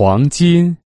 黄金。